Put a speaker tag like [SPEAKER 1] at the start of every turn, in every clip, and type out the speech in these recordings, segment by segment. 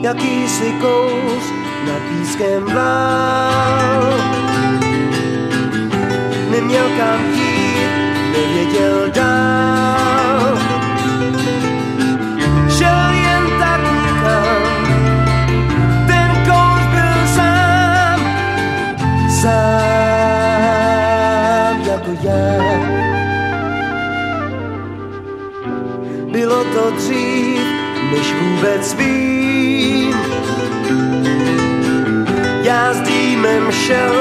[SPEAKER 1] jakýsi kous nad pískem vál. Neměl kam jít, nevěděl dál. Šel jen tak nikam, ten kous byl sám, sám jako já. Bylo to dřív, než vůbec vím. Já s dýmem šel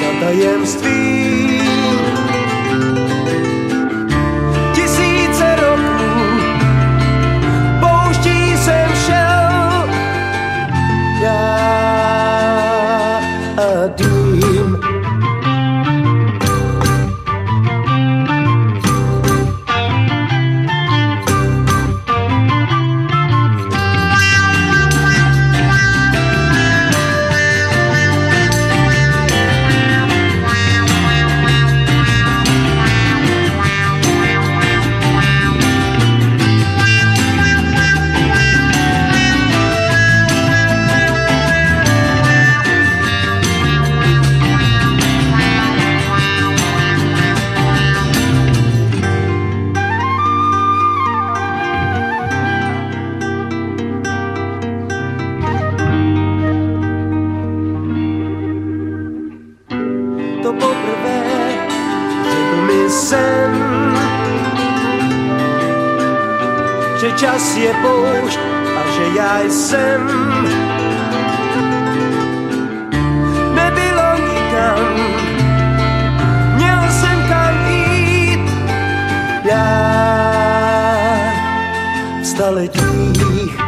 [SPEAKER 1] za tajemstvím. Poprvé řekl mi sen, že čas je poušť a že já jsem. Nebylo nikam, měl jsem kam jít, já v staletí.